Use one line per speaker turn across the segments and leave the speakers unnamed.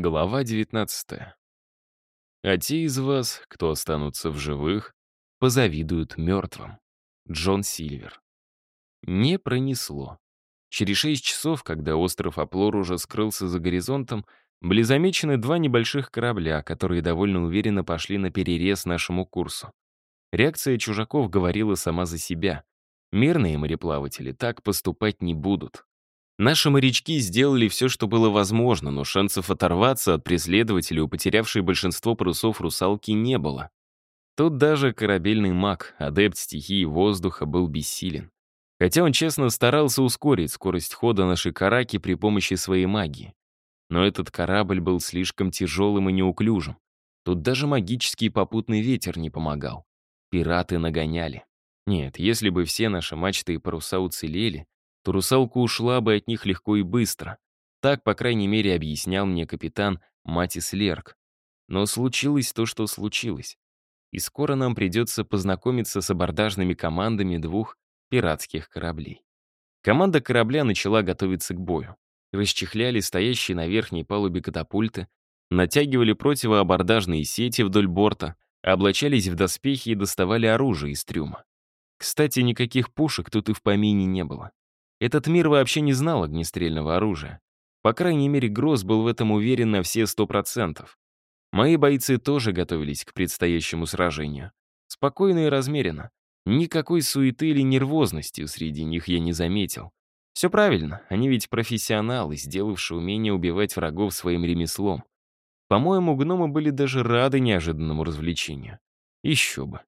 Глава 19. А те из вас, кто останутся в живых, позавидуют мертвым. Джон Сильвер. Не пронесло. Через шесть часов, когда остров Аплор уже скрылся за горизонтом, были замечены два небольших корабля, которые довольно уверенно пошли на перерез нашему курсу. Реакция чужаков говорила сама за себя. Мирные мореплаватели так поступать не будут. Наши морячки сделали все, что было возможно, но шансов оторваться от преследователей у потерявшей большинство парусов русалки не было. Тут даже корабельный маг, адепт стихии воздуха, был бессилен. Хотя он честно старался ускорить скорость хода нашей караки при помощи своей магии. Но этот корабль был слишком тяжелым и неуклюжим. Тут даже магический попутный ветер не помогал. Пираты нагоняли. Нет, если бы все наши мачты и паруса уцелели, то русалка ушла бы от них легко и быстро. Так, по крайней мере, объяснял мне капитан Матис Лерк. Но случилось то, что случилось. И скоро нам придется познакомиться с абордажными командами двух пиратских кораблей. Команда корабля начала готовиться к бою. Расчехляли стоящие на верхней палубе катапульты, натягивали противоабордажные сети вдоль борта, облачались в доспехи и доставали оружие из трюма. Кстати, никаких пушек тут и в помине не было. Этот мир вообще не знал огнестрельного оружия. По крайней мере, Гросс был в этом уверен на все сто процентов. Мои бойцы тоже готовились к предстоящему сражению. Спокойно и размеренно. Никакой суеты или нервозности среди них я не заметил. Все правильно, они ведь профессионалы, сделавшие умение убивать врагов своим ремеслом. По-моему, гномы были даже рады неожиданному развлечению. Еще бы.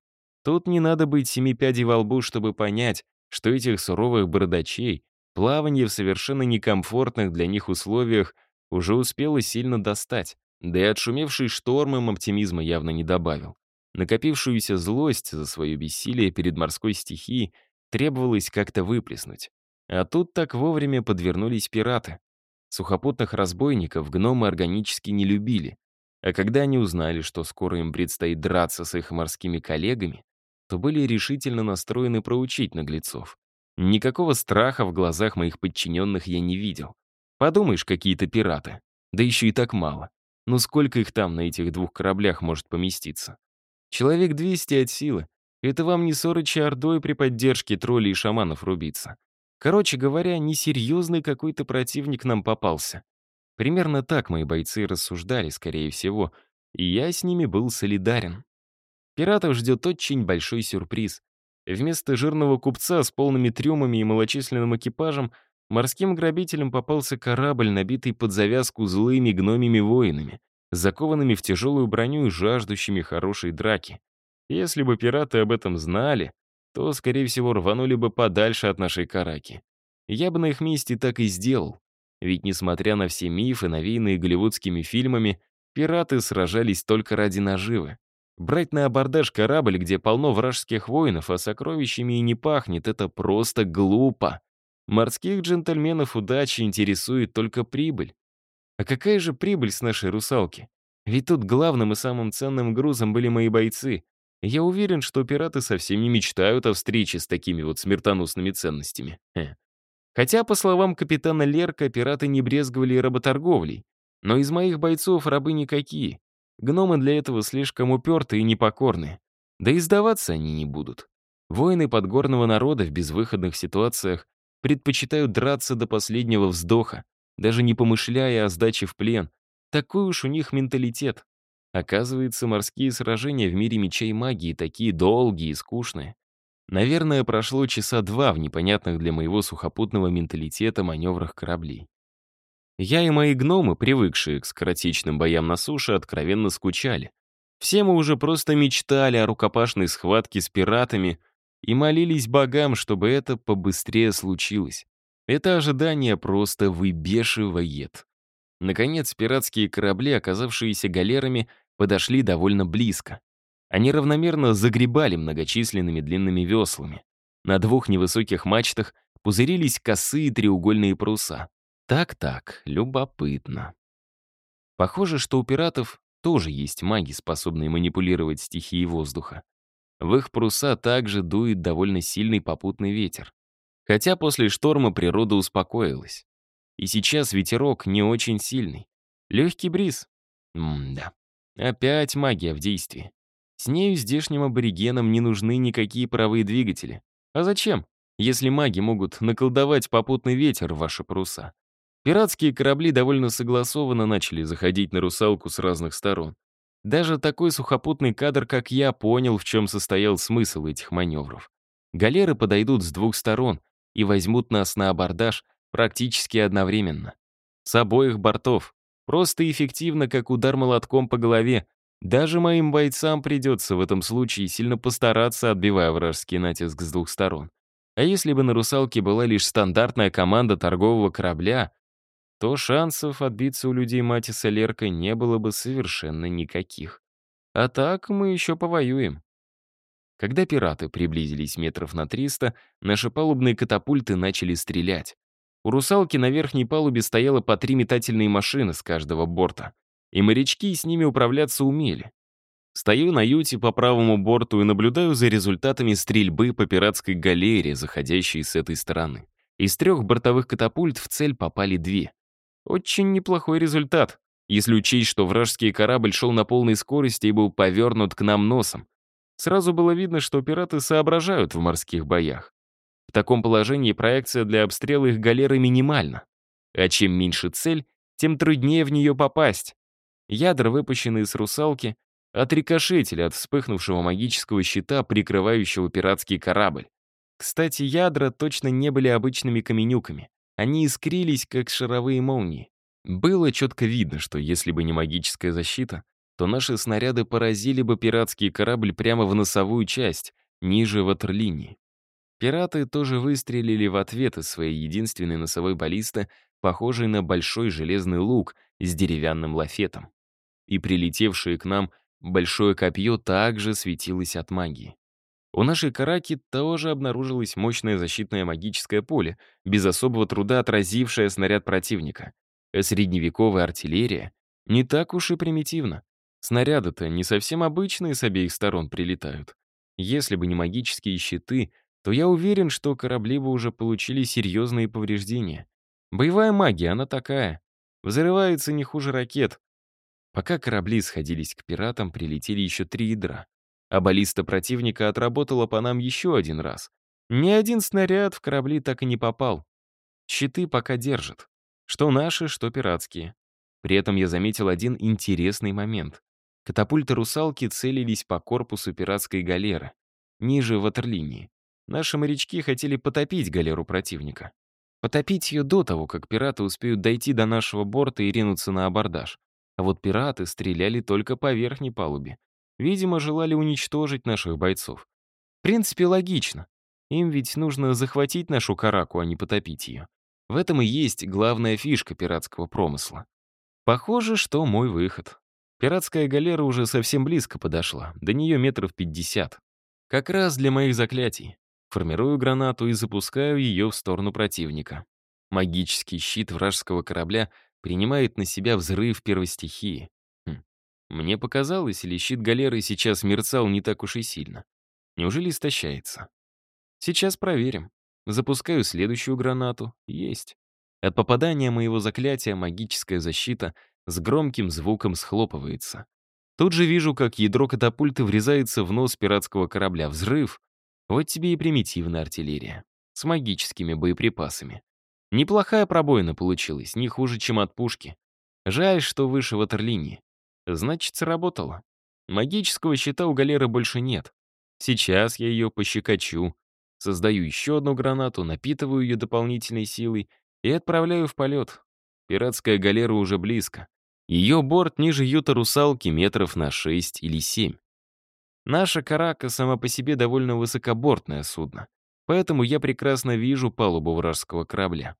Тут не надо быть семи пядей во лбу, чтобы понять, что этих суровых бородачей плавание в совершенно некомфортных для них условиях уже успело сильно достать, да и отшумевший шторм им оптимизма явно не добавил. Накопившуюся злость за свое бессилие перед морской стихией требовалось как-то выплеснуть. А тут так вовремя подвернулись пираты. Сухопутных разбойников гномы органически не любили. А когда они узнали, что скоро им предстоит драться с их морскими коллегами, то были решительно настроены проучить наглецов. Никакого страха в глазах моих подчиненных я не видел. Подумаешь, какие-то пираты. Да еще и так мало. Ну сколько их там на этих двух кораблях может поместиться? Человек 200 от силы. Это вам не Сорыча Ордой при поддержке троллей и шаманов рубиться. Короче говоря, несерьезный какой-то противник нам попался. Примерно так мои бойцы рассуждали, скорее всего, и я с ними был солидарен. Пиратов ждет очень большой сюрприз. Вместо жирного купца с полными трюмами и малочисленным экипажем морским грабителям попался корабль, набитый под завязку злыми гномими воинами, закованными в тяжелую броню и жаждущими хорошей драки. Если бы пираты об этом знали, то, скорее всего, рванули бы подальше от нашей караки. Я бы на их месте так и сделал. Ведь, несмотря на все мифы, навеянные голливудскими фильмами, пираты сражались только ради наживы. Брать на абордаж корабль, где полно вражеских воинов, а сокровищами и не пахнет, это просто глупо. Морских джентльменов удачи интересует только прибыль. А какая же прибыль с нашей русалки? Ведь тут главным и самым ценным грузом были мои бойцы. Я уверен, что пираты совсем не мечтают о встрече с такими вот смертоносными ценностями. Хе. Хотя, по словам капитана Лерка, пираты не брезговали работорговлей. Но из моих бойцов рабы никакие. Гномы для этого слишком уперты и непокорны. Да и сдаваться они не будут. Воины подгорного народа в безвыходных ситуациях предпочитают драться до последнего вздоха, даже не помышляя о сдаче в плен. Такой уж у них менталитет. Оказывается, морские сражения в мире мечей магии такие долгие и скучные. Наверное, прошло часа два в непонятных для моего сухопутного менталитета маневрах кораблей. Я и мои гномы, привыкшие к скоротечным боям на суше, откровенно скучали. Все мы уже просто мечтали о рукопашной схватке с пиратами и молились богам, чтобы это побыстрее случилось. Это ожидание просто выбешивает. Наконец, пиратские корабли, оказавшиеся галерами, подошли довольно близко. Они равномерно загребали многочисленными длинными веслами. На двух невысоких мачтах пузырились косые треугольные паруса. Так-так, любопытно. Похоже, что у пиратов тоже есть маги, способные манипулировать стихией воздуха. В их паруса также дует довольно сильный попутный ветер. Хотя после шторма природа успокоилась. И сейчас ветерок не очень сильный. Легкий бриз. М-да. Опять магия в действии. С нею здешним аборигенам не нужны никакие паровые двигатели. А зачем, если маги могут наколдовать попутный ветер в ваши паруса? Пиратские корабли довольно согласованно начали заходить на русалку с разных сторон. Даже такой сухопутный кадр, как я, понял, в чем состоял смысл этих маневров. Галеры подойдут с двух сторон и возьмут нас на абордаж практически одновременно. С обоих бортов. Просто эффективно, как удар молотком по голове. Даже моим бойцам придется в этом случае сильно постараться, отбивая вражеский натиск с двух сторон. А если бы на «Русалке» была лишь стандартная команда торгового корабля, то шансов отбиться у людей Матиса Лерка не было бы совершенно никаких. А так мы еще повоюем. Когда пираты приблизились метров на 300, наши палубные катапульты начали стрелять. У «Русалки» на верхней палубе стояло по три метательные машины с каждого борта, и морячки с ними управляться умели. Стою на юте по правому борту и наблюдаю за результатами стрельбы по пиратской галере, заходящей с этой стороны. Из трех бортовых катапульт в цель попали две. Очень неплохой результат, если учесть, что вражеский корабль шел на полной скорости и был повернут к нам носом. Сразу было видно, что пираты соображают в морских боях. В таком положении проекция для обстрела их галеры минимальна. А чем меньше цель, тем труднее в нее попасть. Ядра, выпущенные с русалки, отрикошетили от вспыхнувшего магического щита, прикрывающего пиратский корабль. Кстати, ядра точно не были обычными каменюками. Они искрились, как шаровые молнии. Было четко видно, что если бы не магическая защита, то наши снаряды поразили бы пиратский корабль прямо в носовую часть, ниже ватерлинии. Пираты тоже выстрелили в ответ из своей единственной носовой баллисты, похожей на большой железный лук с деревянным лафетом. И прилетевшее к нам большое копье также светилось от магии. У нашей караки тоже обнаружилось мощное защитное магическое поле, без особого труда отразившее снаряд противника. Средневековая артиллерия не так уж и примитивна. Снаряды-то не совсем обычные с обеих сторон прилетают. Если бы не магические щиты, то я уверен, что корабли бы уже получили серьезные повреждения. Боевая магия, она такая. Взрывается не хуже ракет. Пока корабли сходились к пиратам, прилетели еще три ядра а баллиста противника отработала по нам еще один раз. Ни один снаряд в корабли так и не попал. Щиты пока держат. Что наши, что пиратские. При этом я заметил один интересный момент. Катапульты «Русалки» целились по корпусу пиратской галеры, ниже ватерлинии. Наши морячки хотели потопить галеру противника. Потопить ее до того, как пираты успеют дойти до нашего борта и ринуться на абордаж. А вот пираты стреляли только по верхней палубе, Видимо, желали уничтожить наших бойцов. В принципе, логично. Им ведь нужно захватить нашу караку, а не потопить ее. В этом и есть главная фишка пиратского промысла. Похоже, что мой выход. Пиратская галера уже совсем близко подошла, до нее метров пятьдесят. Как раз для моих заклятий. Формирую гранату и запускаю ее в сторону противника. Магический щит вражеского корабля принимает на себя взрыв первой стихии. Мне показалось, или щит галеры сейчас мерцал не так уж и сильно. Неужели истощается? Сейчас проверим. Запускаю следующую гранату. Есть. От попадания моего заклятия магическая защита с громким звуком схлопывается. Тут же вижу, как ядро катапульты врезается в нос пиратского корабля. Взрыв. Вот тебе и примитивная артиллерия. С магическими боеприпасами. Неплохая пробоина получилась, не хуже, чем от пушки. Жаль, что выше ватерлинии. Значит, сработало. Магического щита у галеры больше нет. Сейчас я ее пощекочу. Создаю еще одну гранату, напитываю ее дополнительной силой и отправляю в полет. Пиратская галера уже близко. Ее борт ниже юта русалки метров на 6 или 7. Наша «Карака» сама по себе довольно высокобортное судно, поэтому я прекрасно вижу палубу вражеского корабля.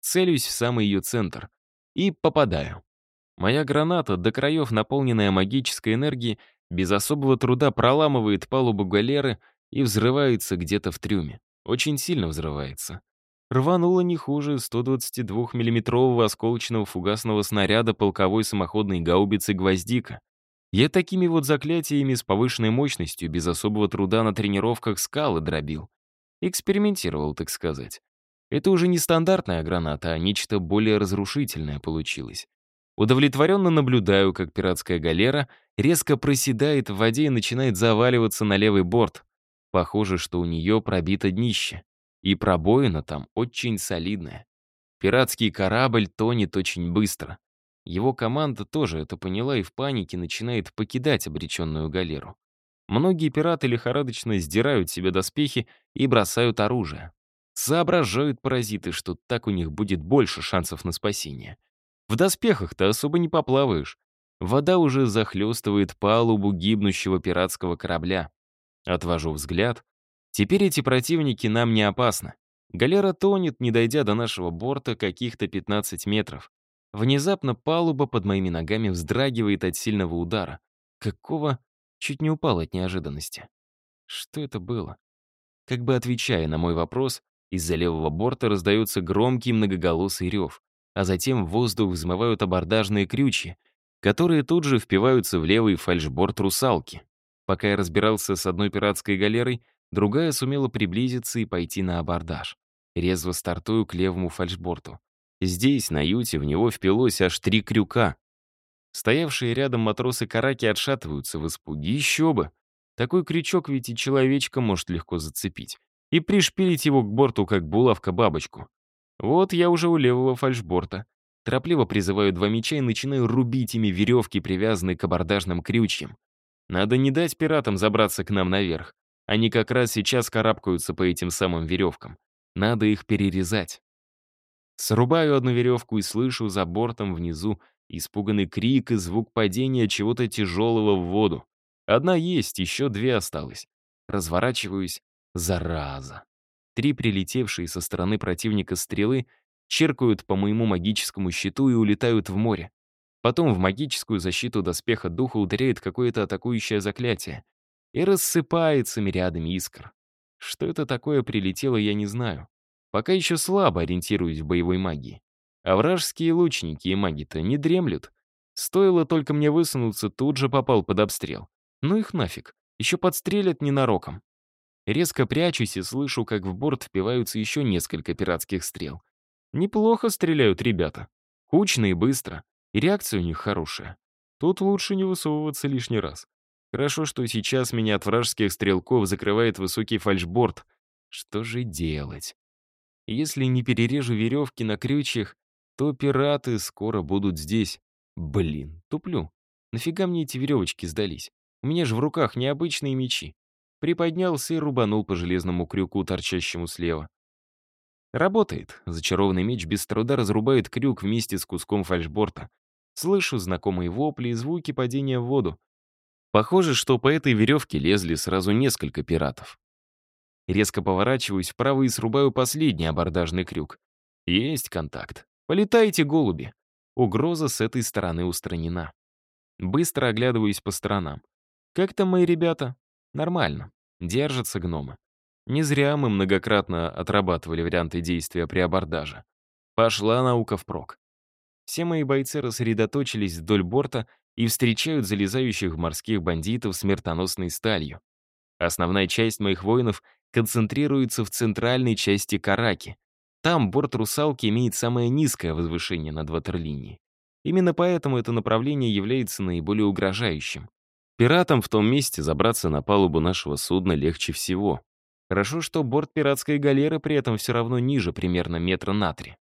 Целюсь в самый ее центр и попадаю. Моя граната, до краев наполненная магической энергией, без особого труда проламывает палубу галеры и взрывается где-то в трюме. Очень сильно взрывается. Рвануло не хуже 122 миллиметрового осколочного фугасного снаряда полковой самоходной гаубицы «Гвоздика». Я такими вот заклятиями с повышенной мощностью без особого труда на тренировках скалы дробил. Экспериментировал, так сказать. Это уже не стандартная граната, а нечто более разрушительное получилось. Удовлетворенно наблюдаю, как пиратская галера резко проседает в воде и начинает заваливаться на левый борт. Похоже, что у нее пробито днище. И пробоина там очень солидная. Пиратский корабль тонет очень быстро. Его команда тоже это поняла и в панике начинает покидать обреченную галеру. Многие пираты лихорадочно сдирают себе доспехи и бросают оружие. Соображают паразиты, что так у них будет больше шансов на спасение. В доспехах-то особо не поплаваешь. Вода уже захлестывает палубу гибнущего пиратского корабля. Отвожу взгляд. Теперь эти противники нам не опасны. Галера тонет, не дойдя до нашего борта каких-то 15 метров. Внезапно палуба под моими ногами вздрагивает от сильного удара. Какого? Чуть не упал от неожиданности. Что это было? Как бы отвечая на мой вопрос, из-за левого борта раздается громкий многоголосый рев а затем в воздух взмывают абордажные крючья, которые тут же впиваются в левый фальшборд русалки. Пока я разбирался с одной пиратской галерой, другая сумела приблизиться и пойти на абордаж. Резво стартую к левому фальшборту. Здесь, на юте, в него впилось аж три крюка. Стоявшие рядом матросы караки отшатываются в испуге. Еще бы! Такой крючок ведь и человечка может легко зацепить. И пришпилить его к борту, как булавка бабочку. Вот я уже у левого фальшборта. Торопливо призываю два меча и начинаю рубить ими веревки, привязанные к абордажным крючьям. Надо не дать пиратам забраться к нам наверх. Они как раз сейчас карабкаются по этим самым веревкам. Надо их перерезать. Срубаю одну веревку и слышу за бортом внизу испуганный крик и звук падения чего-то тяжелого в воду. Одна есть, еще две осталось. Разворачиваюсь. Зараза. Три прилетевшие со стороны противника стрелы черкают по моему магическому щиту и улетают в море. Потом в магическую защиту доспеха духа ударяет какое-то атакующее заклятие и рассыпается мириадами искр. Что это такое прилетело, я не знаю. Пока еще слабо ориентируюсь в боевой магии. А вражеские лучники и маги-то не дремлют. Стоило только мне высунуться, тут же попал под обстрел. Ну их нафиг, еще подстрелят ненароком. Резко прячусь и слышу, как в борт впиваются еще несколько пиратских стрел. Неплохо стреляют ребята. Кучно и быстро. И реакция у них хорошая. Тут лучше не высовываться лишний раз. Хорошо, что сейчас меня от вражеских стрелков закрывает высокий фальшборд. Что же делать? Если не перережу веревки на крючьях, то пираты скоро будут здесь. Блин, туплю. Нафига мне эти веревочки сдались? У меня же в руках необычные мечи приподнялся и рубанул по железному крюку, торчащему слева. Работает. Зачарованный меч без труда разрубает крюк вместе с куском фальшборта. Слышу знакомые вопли и звуки падения в воду. Похоже, что по этой веревке лезли сразу несколько пиратов. Резко поворачиваюсь вправо и срубаю последний абордажный крюк. Есть контакт. Полетайте, голуби. Угроза с этой стороны устранена. Быстро оглядываюсь по сторонам. Как там мои ребята? Нормально. Держатся гномы. Не зря мы многократно отрабатывали варианты действия при абордаже. Пошла наука впрок. Все мои бойцы рассредоточились вдоль борта и встречают залезающих морских бандитов смертоносной сталью. Основная часть моих воинов концентрируется в центральной части Караки. Там борт «Русалки» имеет самое низкое возвышение над ватерлинией. Именно поэтому это направление является наиболее угрожающим. Пиратам в том месте забраться на палубу нашего судна легче всего. Хорошо, что борт пиратской галеры при этом все равно ниже примерно метра на три.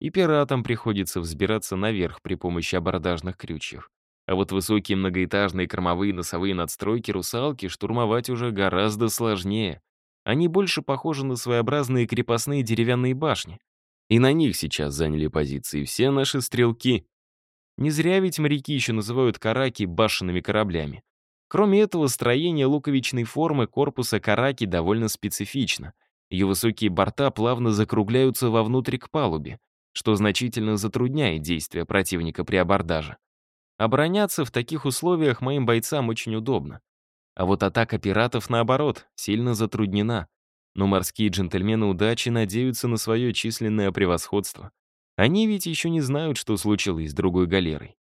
И пиратам приходится взбираться наверх при помощи абордажных крючьев. А вот высокие многоэтажные кормовые носовые надстройки русалки штурмовать уже гораздо сложнее. Они больше похожи на своеобразные крепостные деревянные башни. И на них сейчас заняли позиции все наши стрелки. Не зря ведь моряки еще называют караки башенными кораблями. Кроме этого, строение луковичной формы корпуса караки довольно специфично. Ее высокие борта плавно закругляются вовнутрь к палубе, что значительно затрудняет действия противника при абордаже. Обороняться в таких условиях моим бойцам очень удобно. А вот атака пиратов, наоборот, сильно затруднена. Но морские джентльмены удачи надеются на свое численное превосходство. Они ведь еще не знают, что случилось с другой галерой.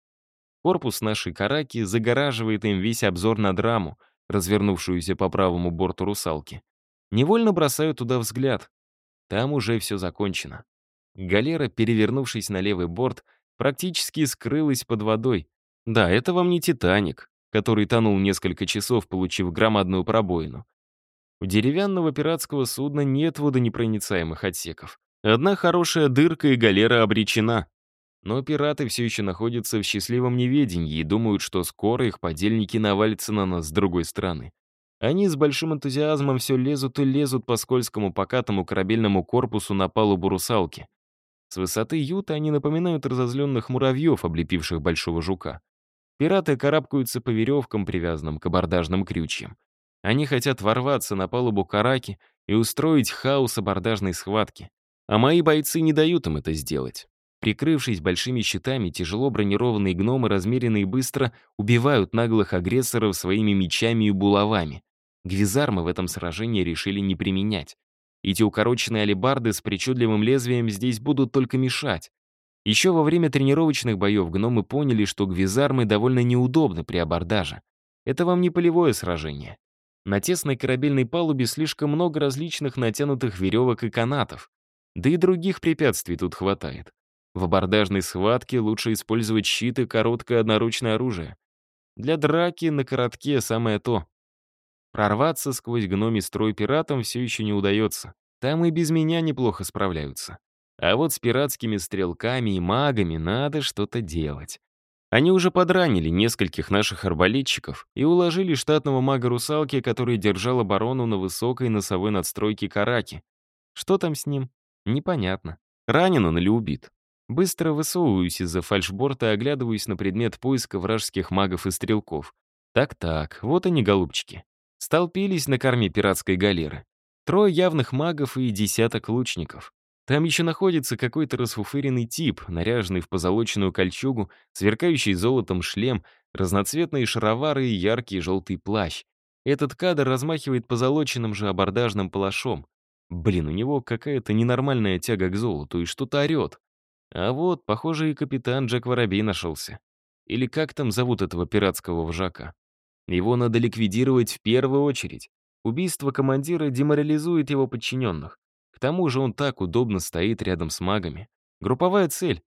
Корпус нашей караки загораживает им весь обзор на драму, развернувшуюся по правому борту русалки. Невольно бросаю туда взгляд. Там уже все закончено. Галера, перевернувшись на левый борт, практически скрылась под водой. Да, это вам не «Титаник», который тонул несколько часов, получив громадную пробоину. У деревянного пиратского судна нет водонепроницаемых отсеков. Одна хорошая дырка и галера обречена. Но пираты все еще находятся в счастливом неведении и думают, что скоро их подельники навалятся на нас с другой стороны. Они с большим энтузиазмом все лезут и лезут по скользкому покатому корабельному корпусу на палубу русалки. С высоты юта они напоминают разозленных муравьев, облепивших большого жука. Пираты карабкаются по веревкам, привязанным к абордажным крючьям. Они хотят ворваться на палубу караки и устроить хаос абордажной схватки. А мои бойцы не дают им это сделать. Прикрывшись большими щитами, тяжело бронированные гномы размеренно и быстро убивают наглых агрессоров своими мечами и булавами. Гвизармы в этом сражении решили не применять. Эти укороченные алебарды с причудливым лезвием здесь будут только мешать. Еще во время тренировочных боев гномы поняли, что гвизармы довольно неудобны при абордаже. Это вам не полевое сражение. На тесной корабельной палубе слишком много различных натянутых веревок и канатов. Да и других препятствий тут хватает. В абордажной схватке лучше использовать щит и короткое одноручное оружие. Для драки на коротке самое то. Прорваться сквозь гноми строй пиратам все еще не удается. Там и без меня неплохо справляются. А вот с пиратскими стрелками и магами надо что-то делать. Они уже подранили нескольких наших арбалетчиков и уложили штатного мага-русалки, который держал оборону на высокой носовой надстройке Караки. Что там с ним? Непонятно. Ранен он или убит? Быстро высовываюсь из-за фальшборта и оглядываюсь на предмет поиска вражеских магов и стрелков. Так-так, вот они, голубчики. Столпились на корме пиратской галеры. Трое явных магов и десяток лучников. Там еще находится какой-то расфуфыренный тип, наряженный в позолоченную кольчугу, сверкающий золотом шлем, разноцветные шаровары и яркий желтый плащ. Этот кадр размахивает позолоченным же абордажным палашом. Блин, у него какая-то ненормальная тяга к золоту и что-то орет. А вот, похоже, и капитан Джек Воробей нашелся. Или как там зовут этого пиратского вожака? Его надо ликвидировать в первую очередь. Убийство командира деморализует его подчиненных. К тому же он так удобно стоит рядом с магами. Групповая цель.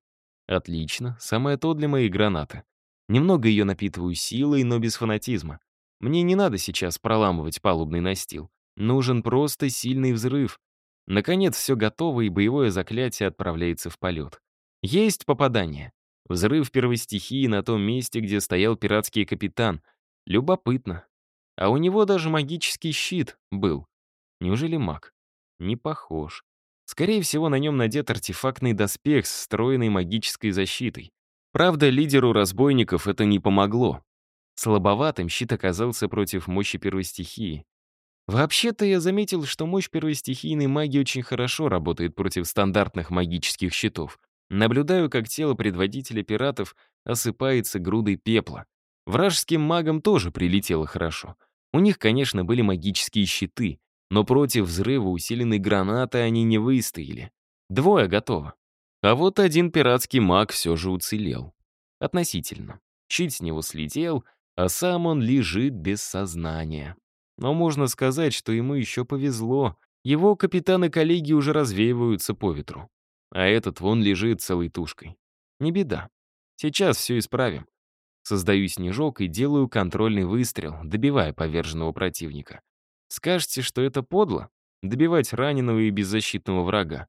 Отлично, самое то для моей гранаты. Немного ее напитываю силой, но без фанатизма. Мне не надо сейчас проламывать палубный настил. Нужен просто сильный взрыв. Наконец, все готово, и боевое заклятие отправляется в полет. Есть попадание. Взрыв первой стихии на том месте, где стоял пиратский капитан. Любопытно. А у него даже магический щит был. Неужели маг? Не похож. Скорее всего, на нем надет артефактный доспех с встроенной магической защитой. Правда, лидеру разбойников это не помогло. Слабоватым щит оказался против мощи первой стихии. Вообще-то я заметил, что мощь первостихийной магии очень хорошо работает против стандартных магических щитов. Наблюдаю, как тело предводителя пиратов осыпается грудой пепла. Вражеским магам тоже прилетело хорошо. У них, конечно, были магические щиты, но против взрыва усиленной гранаты они не выстояли. Двое готово. А вот один пиратский маг все же уцелел. Относительно. Щит с него слетел, а сам он лежит без сознания. Но можно сказать, что ему еще повезло. Его капитаны-коллеги уже развеиваются по ветру. А этот вон лежит целой тушкой. Не беда. Сейчас все исправим. Создаю снежок и делаю контрольный выстрел, добивая поверженного противника. Скажете, что это подло? Добивать раненого и беззащитного врага.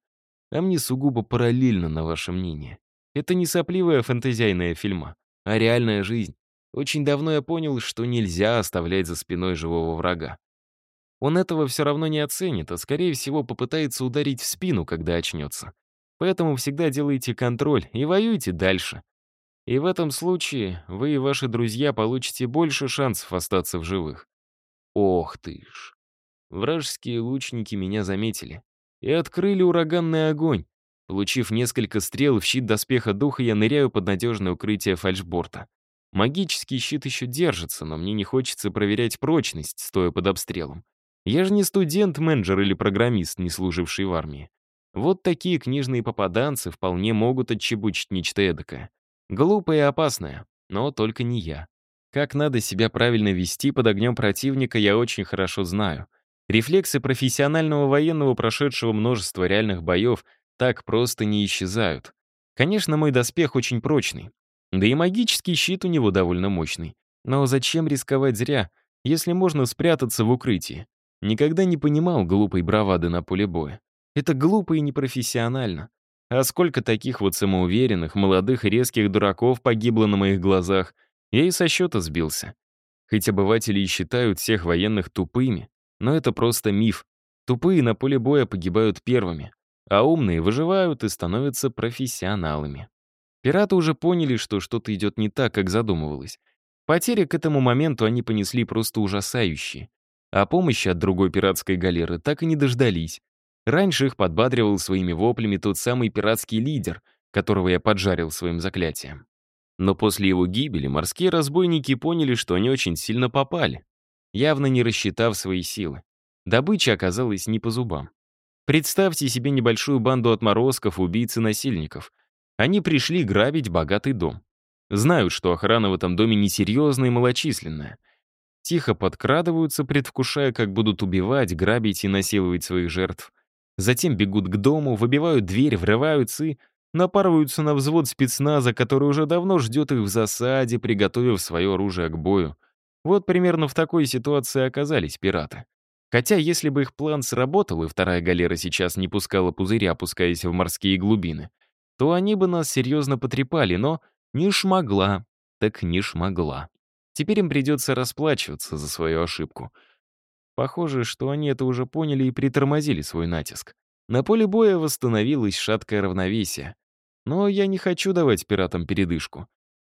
А мне сугубо параллельно, на ваше мнение. Это не сопливая фэнтезийная фильма, а реальная жизнь. Очень давно я понял, что нельзя оставлять за спиной живого врага. Он этого все равно не оценит, а скорее всего попытается ударить в спину, когда очнется. Поэтому всегда делайте контроль и воюйте дальше. И в этом случае вы и ваши друзья получите больше шансов остаться в живых. Ох ты ж. Вражеские лучники меня заметили и открыли ураганный огонь. Получив несколько стрел в щит доспеха духа, я ныряю под надежное укрытие фальшборта. Магический щит еще держится, но мне не хочется проверять прочность, стоя под обстрелом. Я же не студент-менеджер или программист, не служивший в армии. Вот такие книжные попаданцы вполне могут отчебучить нечто эдакое. Глупое и опасное, но только не я. Как надо себя правильно вести под огнем противника, я очень хорошо знаю. Рефлексы профессионального военного, прошедшего множество реальных боев, так просто не исчезают. Конечно, мой доспех очень прочный. Да и магический щит у него довольно мощный. Но зачем рисковать зря, если можно спрятаться в укрытии? Никогда не понимал глупой бравады на поле боя. Это глупо и непрофессионально. А сколько таких вот самоуверенных, молодых резких дураков погибло на моих глазах, я и со счета сбился. Хоть обыватели и считают всех военных тупыми, но это просто миф. Тупые на поле боя погибают первыми, а умные выживают и становятся профессионалами. Пираты уже поняли, что что-то идет не так, как задумывалось. Потери к этому моменту они понесли просто ужасающие. А помощи от другой пиратской галеры так и не дождались. Раньше их подбадривал своими воплями тот самый пиратский лидер, которого я поджарил своим заклятием. Но после его гибели морские разбойники поняли, что они очень сильно попали, явно не рассчитав свои силы. Добыча оказалась не по зубам. Представьте себе небольшую банду отморозков, убийц и насильников. Они пришли грабить богатый дом. Знают, что охрана в этом доме несерьезная и малочисленная. Тихо подкрадываются, предвкушая, как будут убивать, грабить и насиловать своих жертв. Затем бегут к дому, выбивают дверь, врываются и напарываются на взвод спецназа, который уже давно ждет их в засаде, приготовив свое оружие к бою. Вот примерно в такой ситуации оказались пираты. Хотя, если бы их план сработал, и вторая галера сейчас не пускала пузыря, опускаясь в морские глубины, то они бы нас серьезно потрепали, но не шмогла, так не шмогла. Теперь им придется расплачиваться за свою ошибку. Похоже, что они это уже поняли и притормозили свой натиск. На поле боя восстановилось шаткое равновесие. Но я не хочу давать пиратам передышку.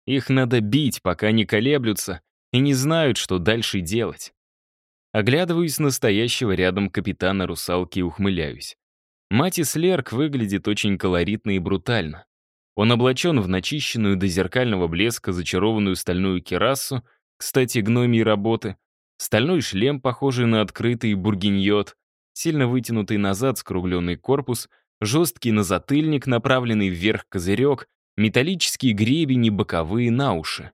Их надо бить, пока не колеблются и не знают, что дальше делать. Оглядываюсь настоящего рядом капитана русалки и ухмыляюсь. Матис Лерк выглядит очень колоритно и брутально. Он облачен в начищенную до зеркального блеска зачарованную стальную керасу, кстати, гномии работы, стальной шлем, похожий на открытый бургиньот, сильно вытянутый назад скругленный корпус, жесткий назатыльник, направленный вверх козырек, металлические гребени боковые на уши,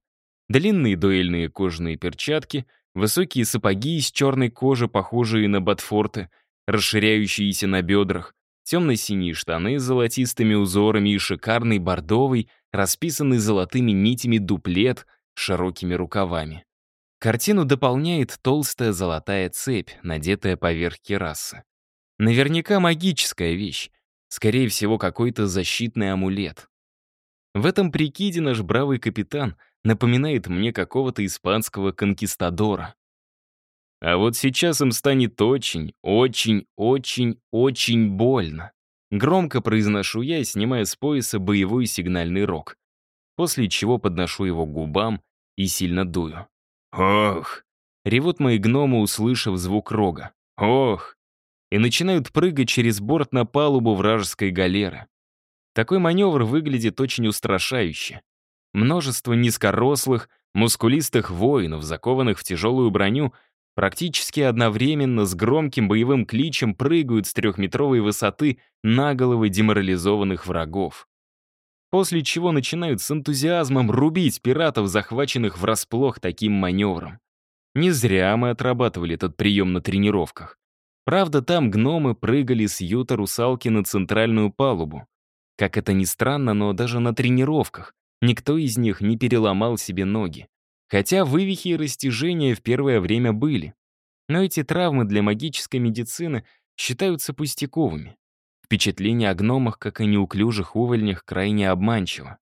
длинные дуэльные кожаные перчатки — Высокие сапоги из черной кожи, похожие на ботфорты, расширяющиеся на бедрах, темно-синие штаны с золотистыми узорами и шикарный бордовый, расписанный золотыми нитями дуплет с широкими рукавами. Картину дополняет толстая золотая цепь, надетая поверх керасы. Наверняка магическая вещь. Скорее всего, какой-то защитный амулет. В этом прикиде наш бравый капитан — напоминает мне какого-то испанского конкистадора. А вот сейчас им станет очень, очень, очень, очень больно. Громко произношу я, снимая с пояса боевой сигнальный рог, после чего подношу его к губам и сильно дую. «Ох!» — ревут мои гномы, услышав звук рога. «Ох!» и начинают прыгать через борт на палубу вражеской галеры. Такой маневр выглядит очень устрашающе. Множество низкорослых, мускулистых воинов, закованных в тяжелую броню, практически одновременно с громким боевым кличем прыгают с трехметровой высоты на головы деморализованных врагов. После чего начинают с энтузиазмом рубить пиратов, захваченных врасплох таким маневром. Не зря мы отрабатывали этот прием на тренировках. Правда, там гномы прыгали с юта русалки на центральную палубу. Как это ни странно, но даже на тренировках Никто из них не переломал себе ноги. Хотя вывихи и растяжения в первое время были. Но эти травмы для магической медицины считаются пустяковыми. Впечатление о гномах, как и неуклюжих увольнях, крайне обманчиво.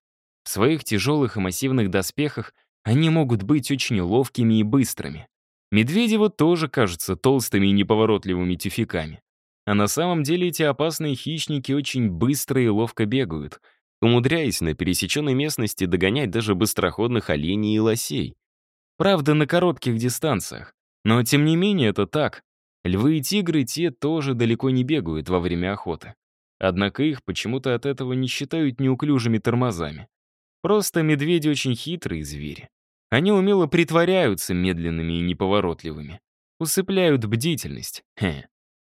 В своих тяжелых и массивных доспехах они могут быть очень ловкими и быстрыми. Медведеву тоже кажутся толстыми и неповоротливыми тюфяками. А на самом деле эти опасные хищники очень быстро и ловко бегают — умудряясь на пересеченной местности догонять даже быстроходных оленей и лосей. Правда, на коротких дистанциях. Но тем не менее это так. Львы и тигры те тоже далеко не бегают во время охоты. Однако их почему-то от этого не считают неуклюжими тормозами. Просто медведи очень хитрые звери. Они умело притворяются медленными и неповоротливыми. Усыпляют бдительность. Хе.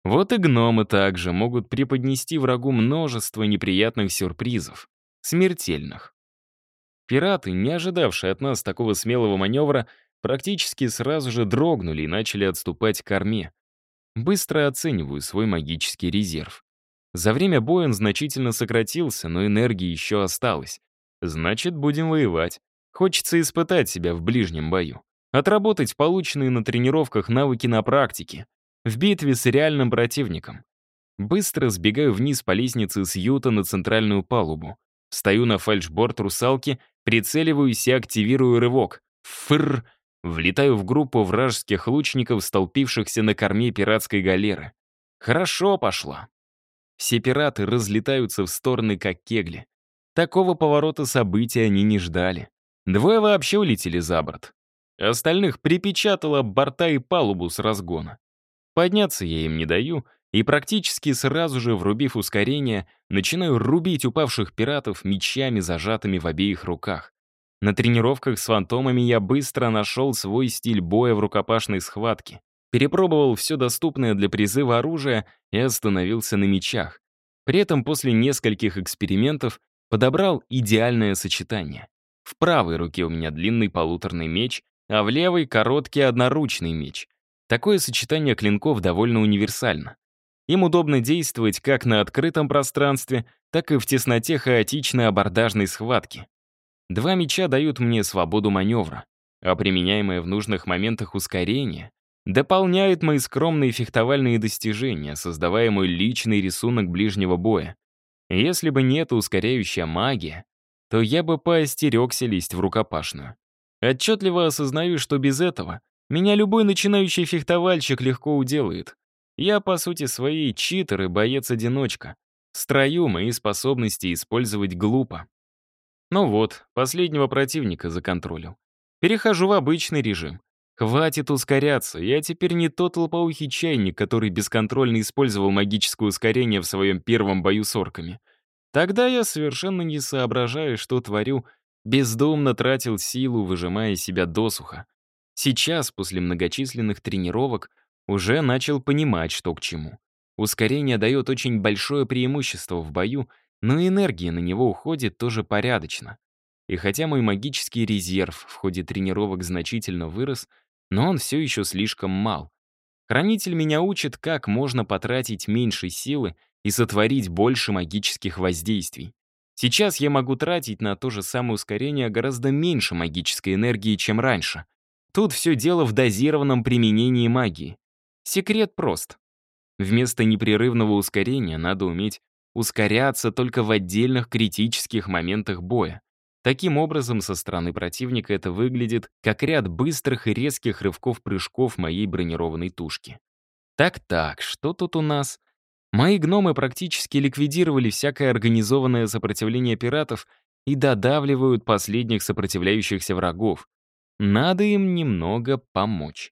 Вот и гномы также могут преподнести врагу множество неприятных сюрпризов смертельных. Пираты, не ожидавшие от нас такого смелого маневра, практически сразу же дрогнули и начали отступать к корме. Быстро оцениваю свой магический резерв. За время боя он значительно сократился, но энергии еще осталось. Значит, будем воевать. Хочется испытать себя в ближнем бою. Отработать полученные на тренировках навыки на практике. В битве с реальным противником. Быстро сбегаю вниз по лестнице с юта на центральную палубу. Встаю на фальшборд русалки, прицеливаюсь и активирую рывок. Фыр! Влетаю в группу вражеских лучников, столпившихся на корме пиратской галеры. Хорошо пошла. Все пираты разлетаются в стороны, как кегли. Такого поворота событий они не ждали. Двое вообще улетели за борт. Остальных припечатало борта и палубу с разгона. Подняться я им не даю, и практически сразу же, врубив ускорение, начинаю рубить упавших пиратов мечами, зажатыми в обеих руках. На тренировках с фантомами я быстро нашел свой стиль боя в рукопашной схватке, перепробовал все доступное для призыва оружие и остановился на мечах. При этом после нескольких экспериментов подобрал идеальное сочетание. В правой руке у меня длинный полуторный меч, а в левой — короткий одноручный меч. Такое сочетание клинков довольно универсально. Им удобно действовать как на открытом пространстве, так и в тесноте хаотичной абордажной схватки. Два меча дают мне свободу маневра, а применяемое в нужных моментах ускорение дополняет мои скромные фехтовальные достижения, создавая мой личный рисунок ближнего боя. Если бы не эта ускоряющая магия, то я бы поостерегся лезть в рукопашную. Отчетливо осознаю, что без этого меня любой начинающий фехтовальщик легко уделает. Я, по сути своей, читер и боец-одиночка. Строю мои способности использовать глупо. Ну вот, последнего противника законтролил. Перехожу в обычный режим. Хватит ускоряться, я теперь не тот лопоухий чайник, который бесконтрольно использовал магическое ускорение в своем первом бою с орками. Тогда я, совершенно не соображая, что творю, бездумно тратил силу, выжимая себя досуха. Сейчас, после многочисленных тренировок, уже начал понимать, что к чему. Ускорение дает очень большое преимущество в бою, но и энергия на него уходит тоже порядочно. И хотя мой магический резерв в ходе тренировок значительно вырос, но он все еще слишком мал. Хранитель меня учит, как можно потратить меньше силы и сотворить больше магических воздействий. Сейчас я могу тратить на то же самое ускорение гораздо меньше магической энергии, чем раньше. Тут все дело в дозированном применении магии. Секрет прост. Вместо непрерывного ускорения надо уметь ускоряться только в отдельных критических моментах боя. Таким образом, со стороны противника это выглядит как ряд быстрых и резких рывков-прыжков моей бронированной тушки. Так-так, что тут у нас? Мои гномы практически ликвидировали всякое организованное сопротивление пиратов и додавливают последних сопротивляющихся врагов. Надо им немного помочь.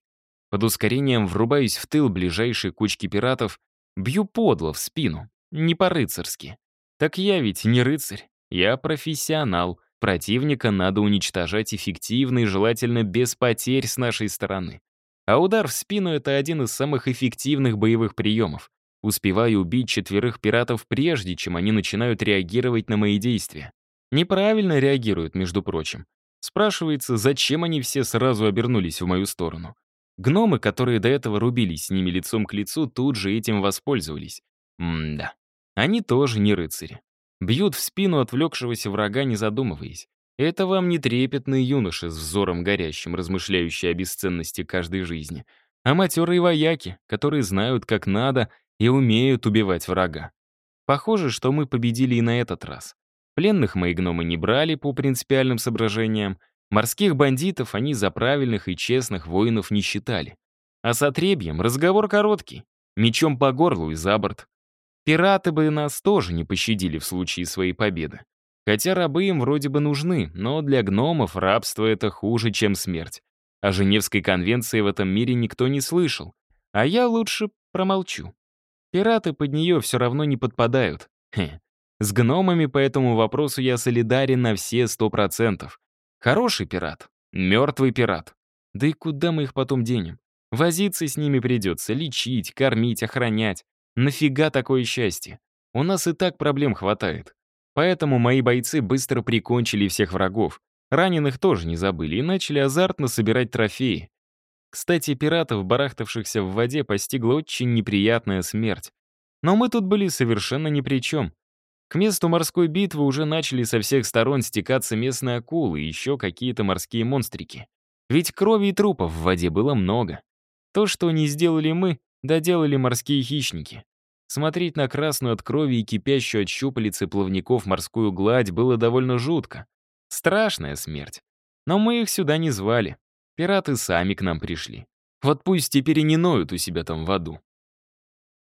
Под ускорением врубаюсь в тыл ближайшей кучки пиратов, бью подло в спину. Не по-рыцарски. Так я ведь не рыцарь, я профессионал. Противника надо уничтожать эффективно и желательно без потерь с нашей стороны. А удар в спину — это один из самых эффективных боевых приемов. Успеваю убить четверых пиратов прежде, чем они начинают реагировать на мои действия. Неправильно реагируют, между прочим. Спрашивается, зачем они все сразу обернулись в мою сторону. Гномы, которые до этого рубились с ними лицом к лицу, тут же этим воспользовались. М-да. Они тоже не рыцари. Бьют в спину отвлекшегося врага, не задумываясь. Это вам не трепетные юноши с взором горящим, размышляющие о бесценности каждой жизни, а матерые вояки, которые знают, как надо, и умеют убивать врага. Похоже, что мы победили и на этот раз. Пленных мои гномы не брали по принципиальным соображениям, морских бандитов они за правильных и честных воинов не считали. А с отребьем разговор короткий, мечом по горлу и за борт. Пираты бы нас тоже не пощадили в случае своей победы. Хотя рабы им вроде бы нужны, но для гномов рабство — это хуже, чем смерть. О Женевской конвенции в этом мире никто не слышал. А я лучше промолчу. Пираты под нее все равно не подпадают. Хе. С гномами по этому вопросу я солидарен на все сто процентов. Хороший пират, мертвый пират. Да и куда мы их потом денем? Возиться с ними придется, лечить, кормить, охранять. Нафига такое счастье? У нас и так проблем хватает. Поэтому мои бойцы быстро прикончили всех врагов. Раненых тоже не забыли и начали азартно собирать трофеи. Кстати, пиратов, барахтавшихся в воде, постигла очень неприятная смерть. Но мы тут были совершенно ни при чем. К месту морской битвы уже начали со всех сторон стекаться местные акулы и еще какие-то морские монстрики. Ведь крови и трупов в воде было много. То, что не сделали мы, доделали морские хищники. Смотреть на красную от крови и кипящую от щупалицы плавников морскую гладь было довольно жутко. Страшная смерть. Но мы их сюда не звали. Пираты сами к нам пришли. Вот пусть теперь и не ноют у себя там в аду.